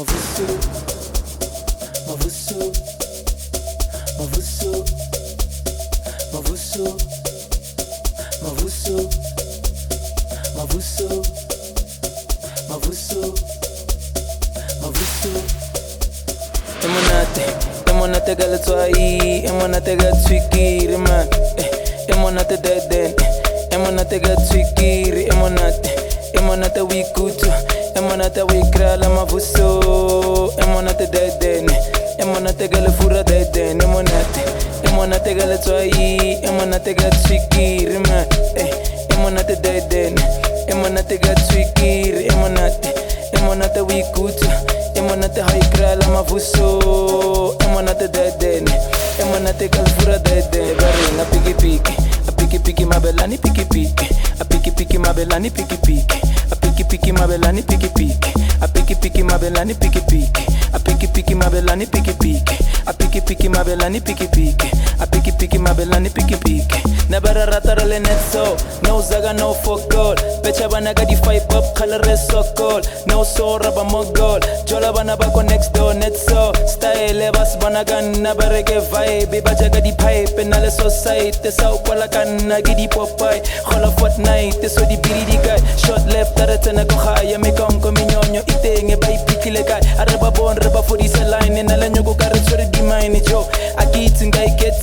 Mavuso, Mavuso, Mavuso, Mavuso, Mavuso, Mavuso, Mavuso, Mavuso. Emonate, emonate galetswai, emonate gatswikiri man, eh, emonate deden, emonate gatswikiri, emonate, emonate wikutu, emonate wikrala mavuso, emonate deden, emonate galefura deden, emonate, emonate galetswai, emonate gatswikiri man, eh, emonate deden, emonate gatswikiri, emonate, emonate wikutu, emonate haikrala mavuso, emonate deden, emonate galefura deden, barina piki piki, a piki piki mabelani piki piki, a piki piki mabelani piki piki, piki piki mabelani piki piki, a piki piki mabelani piki piki, a piki piki mabelani piki piki, a piki piki mabelani piki piki, a piki piki mabelani piki piki. Never rather le netso, no zaga no for gold. Becha bana ga di five up color is so cold. No so raba mogol, jola bana ba go next door netso. Style bas bana gan na bereke vibe, ba jaga di pipe na le society sa ukwala kan na gidi popeye. Hola fortnight so di biri di guy. Short left tara tena go haya me konko minyonyo itenge ba ipikile kai. Areba bon reba for this line na le nyoko tsore di mine jo. Akitsi ngai ketsa, litulita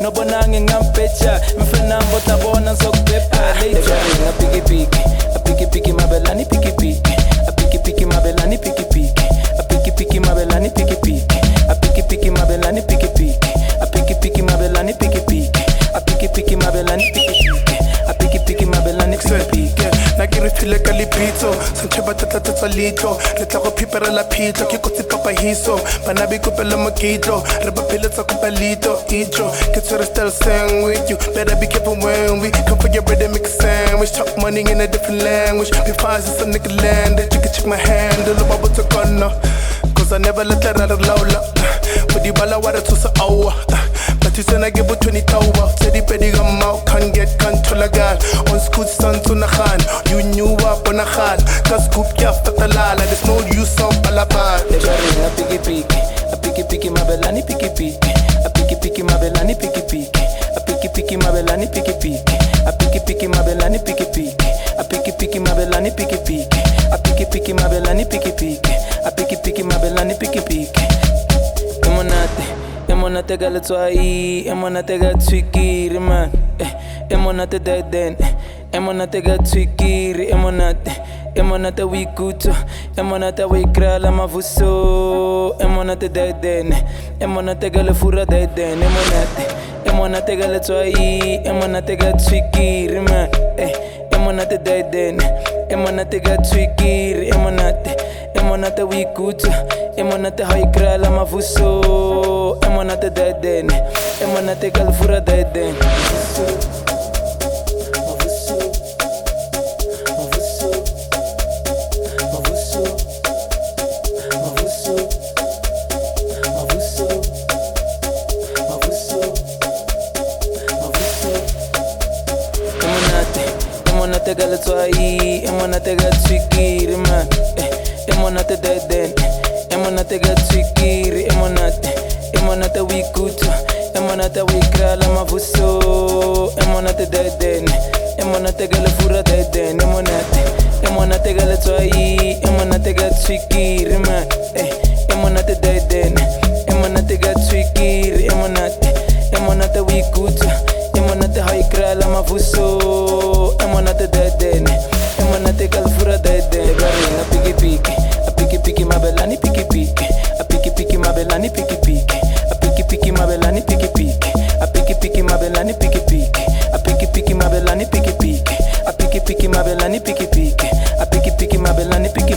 chesa. No bonange ngampecha, mfena mbota bona zokpepa later. A piki piki, a piki piki mabelani piki piki, a piki piki mabelani piki piki, a piki piki mabelani piki piki, mabelani piki piki, a piki piki mabelani piki piki, mabelani piki piki, a piki piki mabelani piki ke ka lepitso santšhe ba tlatlatsetsa leitlho le tla go pheperela phitlho ke kotsi papahiso bana ba ikopela mokitlo re ba pheletsa kopa leitlo itlo. Ke tshwere still sang with you better be careful when we come for your make a sandwich. Talk money in a different language. Before I a nigga landed you can check my handle ba botsa kona cause I never let that out of lawla Body bala wa re thusa awa. Bathusena ke bo 20 tauba Tse di pedi ka mau Can't get control agal On scoot santo nagan You knew up on agal Ka scoop ke aftatalala There's no use of balabal Legaring a piki piki, a piki piki mabelani piki piki, a piki piki mabelani piki piki, a piki piki mabelani piki piki, a piki piki mabelani piki piki, a piki piki mabelani piki piki, a piki piki mabelani piki piki, a piki piki mabelani piki piki. Emonate, emonate galetswai, emonate gatswikiri man, eh, emonate deden, emonate gatswikiri, emonate. Emonate wikutu, emonate wikrala mavuso, emonate deden, emonate galefura deden, emonate, emonate galetswai, emonate gatswikiri man, eh, emonate deden, emonate gatswikiri, emonate, emonate wikutu, emonate haikrala mavuso, emonate deden, emonate deden. Mavuso, emonate galetswai, emonate gatswikiri man, eh, emonate deden, emonate gatswikiri, emonate, emonate wikutu, emonate wikrala mavuso, emonate deden, emonate galefura deden, emonate, emonate galetswai, emonate gatswikiri man, eh, a piki piki mabelani piki piki, a piki piki mabelani piki piki, a piki piki mabelani piki piki, a piki piki mabelani piki